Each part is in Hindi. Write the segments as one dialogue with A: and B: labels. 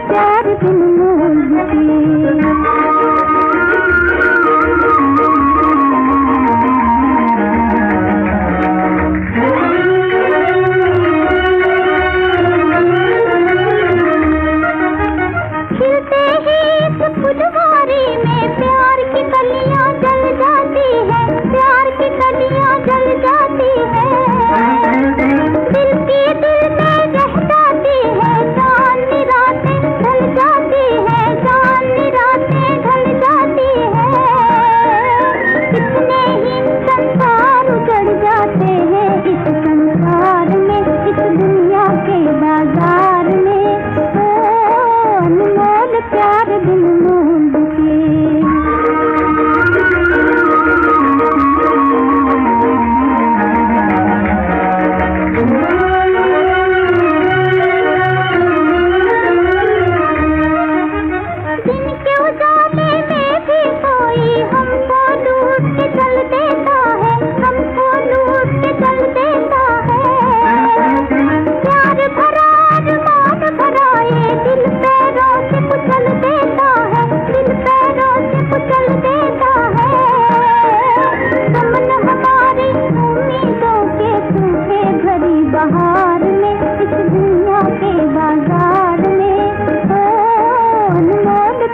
A: प्यार बिन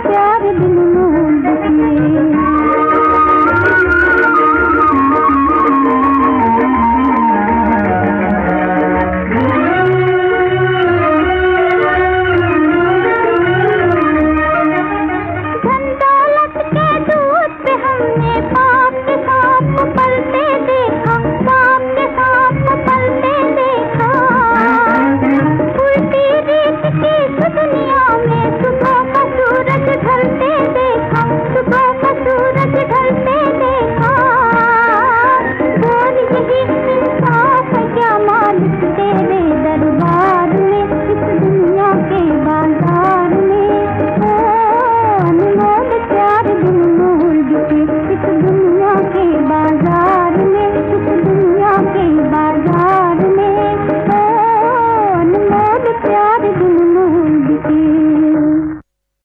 A: प्यार दिल में